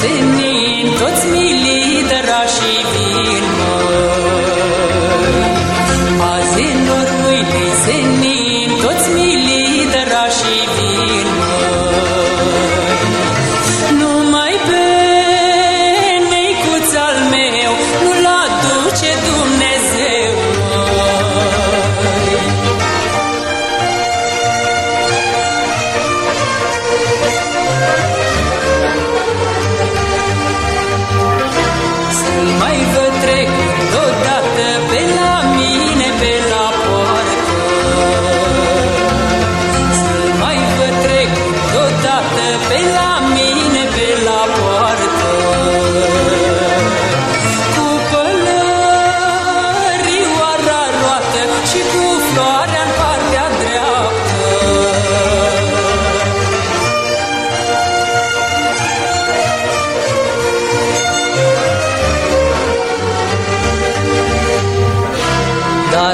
senin, toți milii și vin.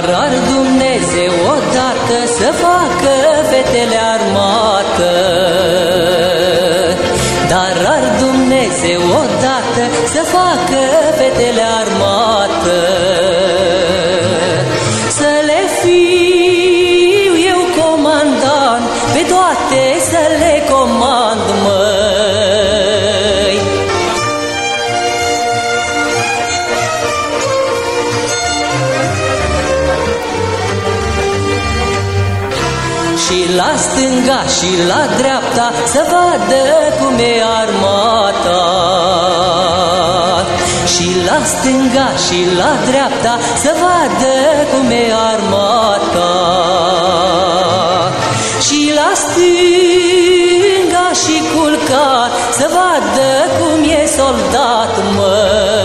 Dar Dumnezeu odată să facă fetele armată. Dar Dumnezeu odată să facă fetele armată. Și la stânga și la dreapta Să vadă cum e armata. Și la stânga și la dreapta Să vadă cum e armata. Și la stânga și culcat Să vadă cum e soldat, măi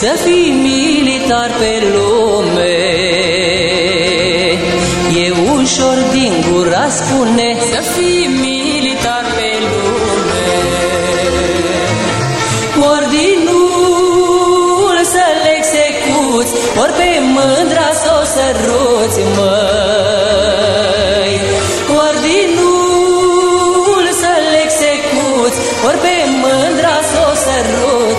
Să fii militar pe lume. E ușor din gura spune Să fii militar pe lume. Ordinul să-l execuți Ori pe mândra să o săruți, măi. Ordinul să-l execuți Ori pe mândra să o săruți,